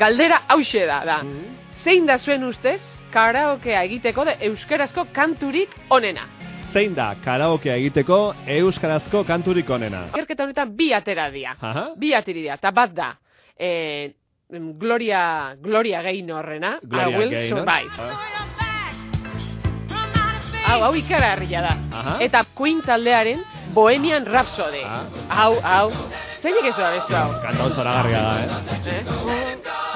galdera hause da, da. Zein da zuen ustez, karaokea egiteko de euskarazko kanturik onena? Zein da karaokea egiteko euskarazko kanturik onena? Ikerketa honetan bi atera dira. Aha. Bi ateri dira, eta bat da, eh, Gloria, Gloria Gaynorrena, Gloria I will Gaynor. survive. Ah. Hau, hau ikaragarria da. Aha. Eta Queen taldearen Bohemian Rhapsody. Ah. Hau, hau. Zeinek ez da bezu hau? Kanta oso zoragarria da, eh?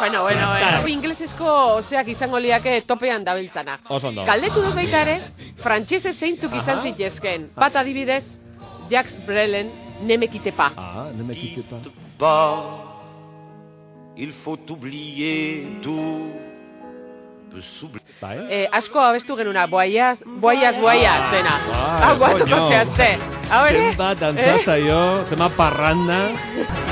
Bueno, bueno, bueno. Inglesezko oseak izango liake topean dabiltzana. Oso ondo. Galdetu dut baita ere, frantsese zeintzuk izan zitezken. Bat adibidez, Jacques Brelen, nemekite pa. Ah, ne me quitte pas. Quitte pas, il faut oublier tout. Bai? Eh, asko abestu genuna, boaiaz, boaiaz, boaiaz, zena. Bai, Hau, guatu paseatze. Zenbat dantza Eh? zaio, zema parranda.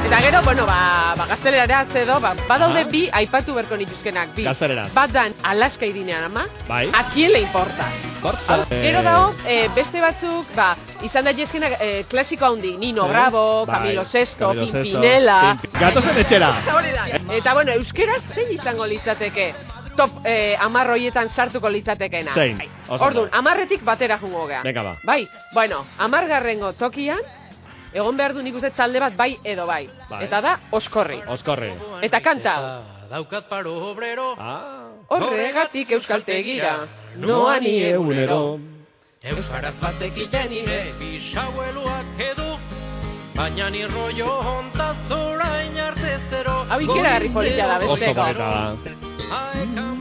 Eta gero, bueno, ba, ba gaztelerara zedo, ba, badaude bi aipatu berko nituzkenak, bi. Gazteleraz. Bat dan, Alaska irinean ama, Bai. a quién le importa? Borza. Hau, Gero dago, eh, beste batzuk, ba, izan daitezkenak eh, klasiko handi, Nino Bravo, Bai. Camilo Sesto, Pimpinela. Pimpi- Gatozen etxera. Hori da. Eta bueno, euskeraz zein izango litzateke? Top eh, amar hoietan sartuko litzatekena. Zein? Bai. Oso Orduan, amarretik batera jungo gea. Venga, ba. Bai, bueno, amargarrengo tokian, egon behar du nik uste talde bat bai edo bai. Bai. Eta da, oskorri. Oskorri. Eta kanta. Daukat paro obrero, Ah. Horregatik euskaltegira, noani egunero. Euskaraz batek iten ire, bisaueluak edu, baina ni rollo hontaz orain arte zero. Hau ikeragarri polita da, Oso besteko. polita da.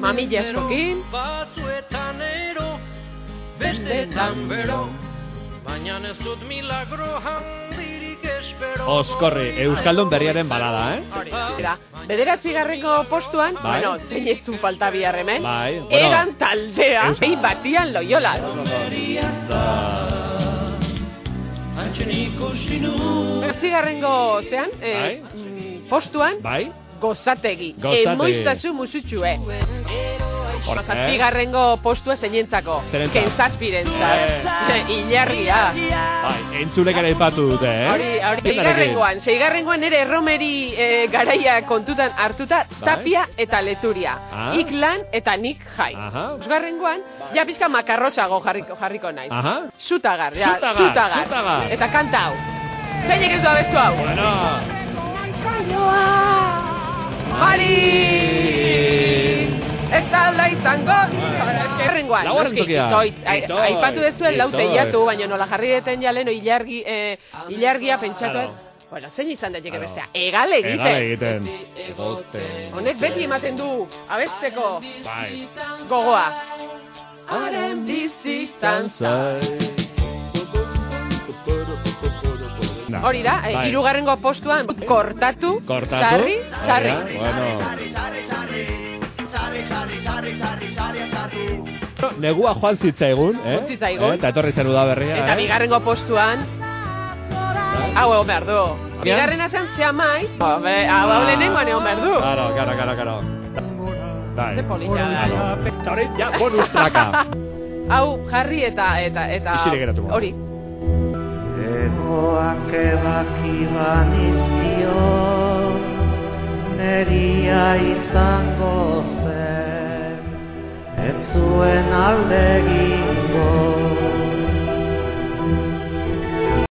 Mamilla eskokin. Batzuetan ero, bestetan bero, baina ez dut milagro handirik espero. Oskorri, Euskaldun berriaren balada, eh? Da. Bederatzi garrengo postuan, Bai. bueno, zein ez du falta bihar hemen, Bai, bueno. egan taldea, Euskal- behin batian loiola. Bederatzi garrengo zean, eh, Bai. mm, postuan, Bai? Gozategi. Gozategi. Emoiztazu musutxue. Por Zazpi garrengo postua zeinentzako. Zerentzat? Kentzazpirentzat. Ilargia. Bai, entzulek ere ipatu dute, eh? Hori, hori, seigarrengoan, seigarrengoan ere erromeri eh, garaia kontutan hartuta, Bai. tapia eta leturia. Ah. Iklan eta nik jai. Aha. Osgarrengoan, ja pizka makarrosago jarriko, jarriko naiz. Aha. Zutagar, ja, Zutagar, zutagar. zutagar. Eta kanta hau. Zeinek ez du abestu hau? Bueno. Mari! Ez da alda izango! Errengoan, Laugarren tokia. Aipatu dezuen lau teiatu, baina nola jarri deten ja leno ilargi, eh, ilargia pentsatu. Claro. Bueno, zein izan daiteke bestea? Egal egiten. Egal egiten. Egoten. Honek beti ematen du, abesteko Bai. gogoa. Haren bizitzan Na. Hori da, eh, Bai. hirugarrengo postuan kortatu, Kortatu. sarri, sarri. Bueno. Negua joan zitzaigun, eh? Joan zitzaigun. Eh, Eta etorri zen uda berria, Eta eh? bigarrengo postuan Hau egon behar du Bigarrena zen xamai Hombre, hau hau lehenengoan egon behar du Claro, claro, claro, claro. Bai. Ze polita da. Eta hori, ja, bonus traka. Hau jarri eta eta eta Isilik geratu. Hori Egoak ebakiban izkio Neria izango zen. Ez zuen aldegi